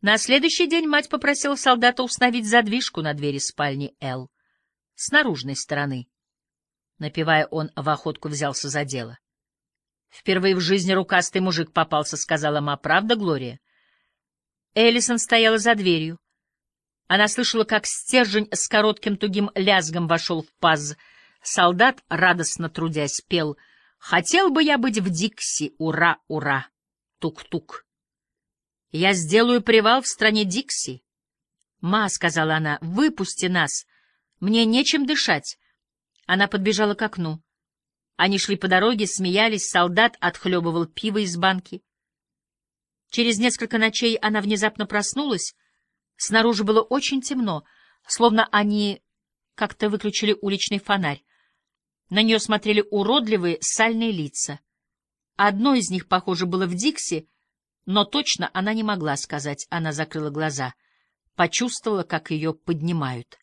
На следующий день мать попросила солдата установить задвижку на двери спальни Эл с наружной стороны. Напевая, он в охотку взялся за дело. «Впервые в жизни рукастый мужик попался», — сказала ма. «Правда, Глория?» Эллисон стояла за дверью. Она слышала, как стержень с коротким тугим лязгом вошел в паз. Солдат, радостно трудясь, пел «Хотел бы я быть в Дикси! Ура, ура! Тук-тук!» Я сделаю привал в стране Дикси. «Ма», — сказала она, — «выпусти нас. Мне нечем дышать». Она подбежала к окну. Они шли по дороге, смеялись, солдат отхлебывал пиво из банки. Через несколько ночей она внезапно проснулась. Снаружи было очень темно, словно они как-то выключили уличный фонарь. На нее смотрели уродливые сальные лица. Одно из них, похоже, было в Дикси, но точно она не могла сказать. Она закрыла глаза, почувствовала, как ее поднимают.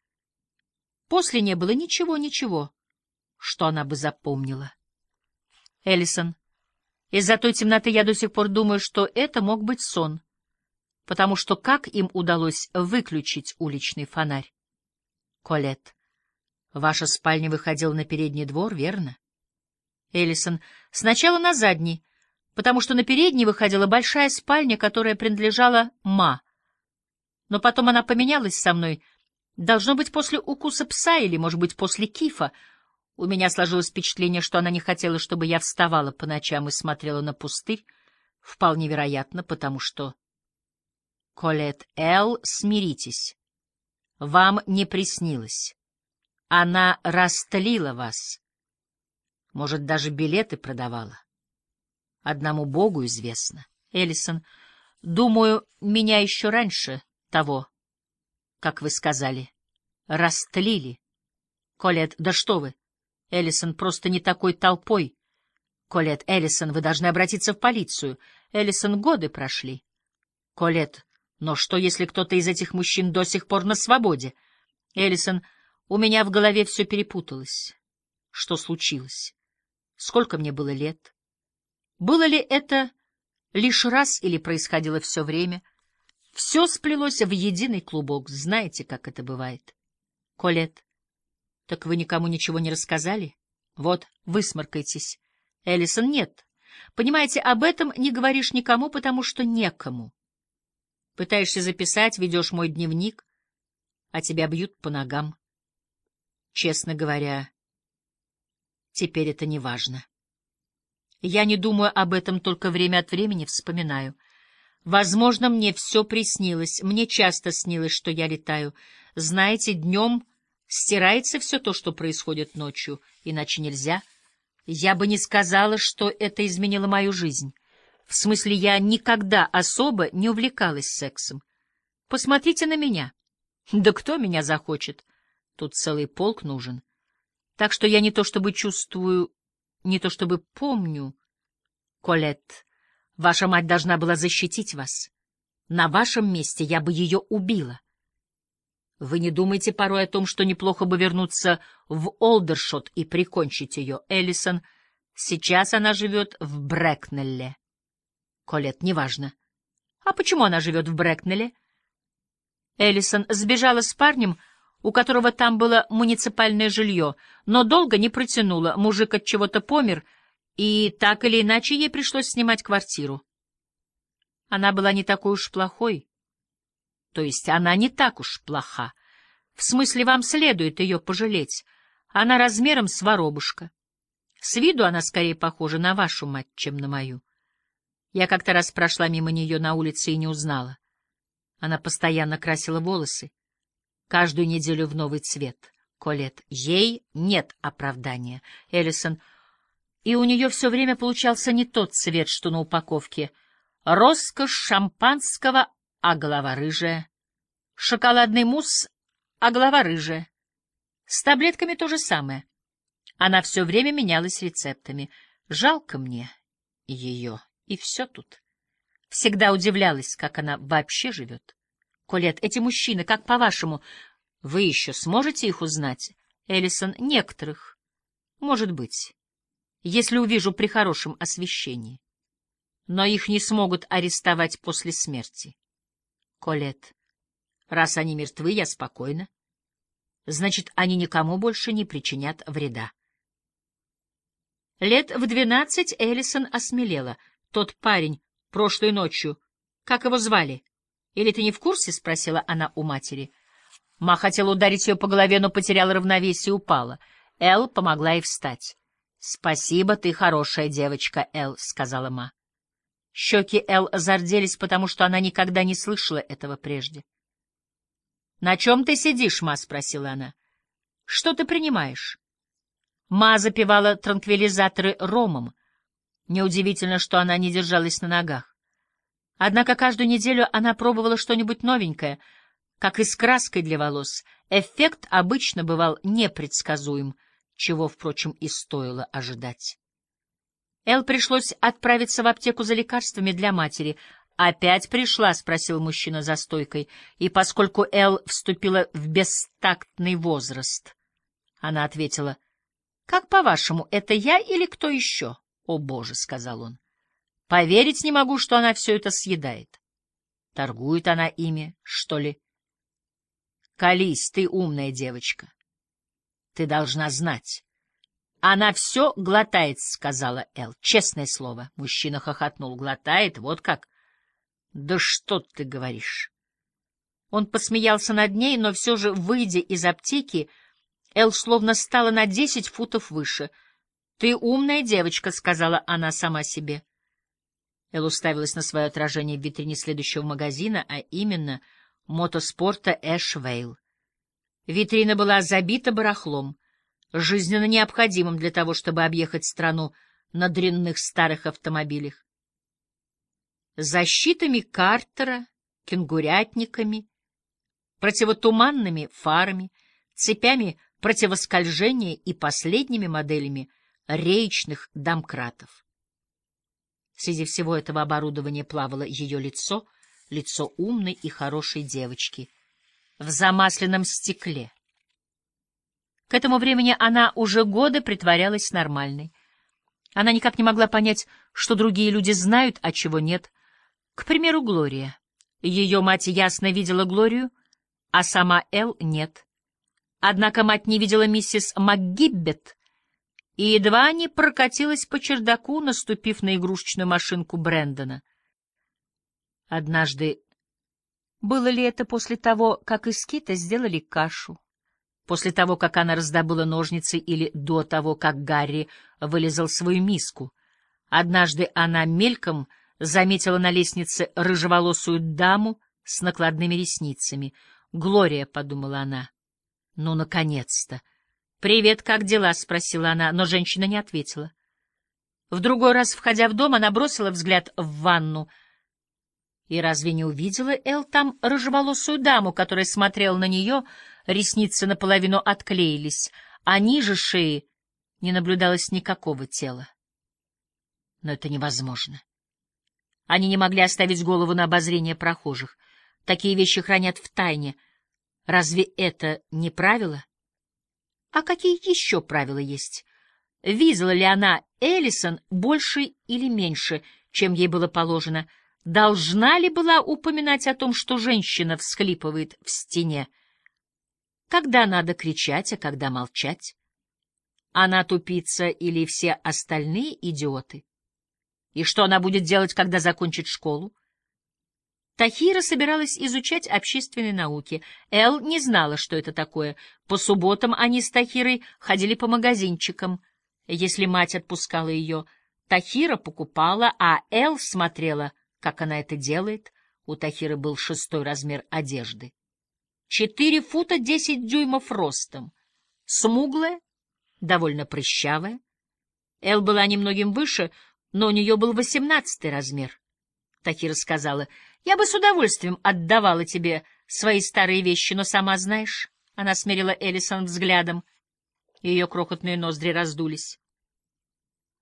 После не было ничего-ничего, что она бы запомнила. Эллисон, из-за той темноты я до сих пор думаю, что это мог быть сон, потому что как им удалось выключить уличный фонарь? Колет, ваша спальня выходила на передний двор, верно? Эллисон, сначала на задний, потому что на передней выходила большая спальня, которая принадлежала Ма. Но потом она поменялась со мной. Должно быть, после укуса пса или, может быть, после кифа. У меня сложилось впечатление, что она не хотела, чтобы я вставала по ночам и смотрела на пустырь. Вполне вероятно, потому что... Колет Эл, смиритесь. Вам не приснилось. Она растлила вас. Может, даже билеты продавала. Одному Богу известно. Эллисон, думаю, меня еще раньше того, как вы сказали, растлили. Колет, да что вы! Эллисон просто не такой толпой. Колет, Эллисон, вы должны обратиться в полицию. Эллисон, годы прошли. Колет, но что, если кто-то из этих мужчин до сих пор на свободе? Эллисон, у меня в голове все перепуталось. Что случилось? Сколько мне было лет? Было ли это лишь раз или происходило все время? Все сплелось в единый клубок. Знаете, как это бывает? Колет, так вы никому ничего не рассказали? Вот, высморкайтесь. Эллисон, нет. Понимаете, об этом не говоришь никому, потому что некому. Пытаешься записать, ведешь мой дневник, а тебя бьют по ногам. Честно говоря, теперь это не важно. Я не думаю об этом, только время от времени вспоминаю. Возможно, мне все приснилось. Мне часто снилось, что я летаю. Знаете, днем стирается все то, что происходит ночью, иначе нельзя. Я бы не сказала, что это изменило мою жизнь. В смысле, я никогда особо не увлекалась сексом. Посмотрите на меня. Да кто меня захочет? Тут целый полк нужен. Так что я не то чтобы чувствую не то чтобы помню. Колет, ваша мать должна была защитить вас. На вашем месте я бы ее убила. Вы не думаете порой о том, что неплохо бы вернуться в Олдершот и прикончить ее, Эллисон? Сейчас она живет в Брэкнелле. Колет, неважно. А почему она живет в Брэкнелле? Эллисон сбежала с парнем, у которого там было муниципальное жилье, но долго не протянула, мужик от чего-то помер, и так или иначе ей пришлось снимать квартиру. Она была не такой уж плохой. То есть она не так уж плоха. В смысле, вам следует ее пожалеть. Она размером с воробушка. С виду она скорее похожа на вашу мать, чем на мою. Я как-то раз прошла мимо нее на улице и не узнала. Она постоянно красила волосы каждую неделю в новый цвет. Колет, ей нет оправдания. Эллисон, и у нее все время получался не тот цвет, что на упаковке. Роскошь шампанского, а голова рыжая. Шоколадный мусс, а голова рыжая. С таблетками то же самое. Она все время менялась рецептами. Жалко мне ее, и все тут. Всегда удивлялась, как она вообще живет. Колет, эти мужчины, как по-вашему, вы еще сможете их узнать? Эллисон, некоторых. Может быть, если увижу при хорошем освещении. Но их не смогут арестовать после смерти. Колет. Раз они мертвы, я спокойна. Значит, они никому больше не причинят вреда. Лет в двенадцать Эллисон осмелела. Тот парень прошлой ночью, как его звали? Или ты не в курсе? — спросила она у матери. Ма хотела ударить ее по голове, но потеряла равновесие и упала. Эл помогла ей встать. — Спасибо, ты хорошая девочка, Эл, — сказала Ма. Щеки Эл зарделись, потому что она никогда не слышала этого прежде. — На чем ты сидишь, Ма? — спросила она. — Что ты принимаешь? Ма запивала транквилизаторы ромом. Неудивительно, что она не держалась на ногах. Однако каждую неделю она пробовала что-нибудь новенькое, как и с краской для волос. Эффект обычно бывал непредсказуем, чего, впрочем, и стоило ожидать. Эл пришлось отправиться в аптеку за лекарствами для матери. «Опять пришла?» — спросил мужчина за стойкой. И поскольку Эл вступила в бестактный возраст, она ответила, «Как по-вашему, это я или кто еще?» «О, Боже!» — сказал он. «Поверить не могу, что она все это съедает. Торгует она ими, что ли?» «Колись, ты умная девочка. Ты должна знать». «Она все глотает», — сказала Эл. «Честное слово». Мужчина хохотнул. «Глотает? Вот как?» «Да что ты говоришь?» Он посмеялся над ней, но все же, выйдя из аптеки, Эл словно стала на десять футов выше — «Ты умная девочка», — сказала она сама себе. Эл уставилась на свое отражение в витрине следующего магазина, а именно мотоспорта Эшвейл. Витрина была забита барахлом, жизненно необходимым для того, чтобы объехать страну на дрянных старых автомобилях. Защитами Картера, кенгурятниками, противотуманными фарами, цепями противоскольжения и последними моделями — речных домкратов. Среди всего этого оборудования плавало ее лицо, лицо умной и хорошей девочки, в замасленном стекле. К этому времени она уже годы притворялась нормальной. Она никак не могла понять, что другие люди знают, а чего нет. К примеру, Глория. Ее мать ясно видела Глорию, а сама Эл нет. Однако мать не видела миссис МакГиббет, и едва не прокатилась по чердаку, наступив на игрушечную машинку Брэндона. Однажды... Было ли это после того, как из кита сделали кашу? После того, как она раздобыла ножницы или до того, как Гарри вылезал свою миску? Однажды она мельком заметила на лестнице рыжеволосую даму с накладными ресницами. «Глория», — подумала она, — «ну, наконец-то!» «Привет, как дела?» — спросила она, но женщина не ответила. В другой раз, входя в дом, она бросила взгляд в ванну. И разве не увидела Эл там рыжеволосую даму, которая смотрела на нее, ресницы наполовину отклеились, а ниже шеи не наблюдалось никакого тела? Но это невозможно. Они не могли оставить голову на обозрение прохожих. Такие вещи хранят в тайне. Разве это не правило? А какие еще правила есть? Видела ли она Эллисон больше или меньше, чем ей было положено? Должна ли была упоминать о том, что женщина всхлипывает в стене? Когда надо кричать, а когда молчать? Она тупица или все остальные идиоты? И что она будет делать, когда закончит школу? Тахира собиралась изучать общественные науки. Эл не знала, что это такое. По субботам они с Тахирой ходили по магазинчикам. Если мать отпускала ее, Тахира покупала, а Эл смотрела, как она это делает. У Тахиры был шестой размер одежды. Четыре фута десять дюймов ростом. Смуглая, довольно прыщавая. Эл была немногим выше, но у нее был восемнадцатый размер. Тахира сказала — я бы с удовольствием отдавала тебе свои старые вещи, но сама знаешь, она смерила Эллисон взглядом. Ее крохотные ноздри раздулись.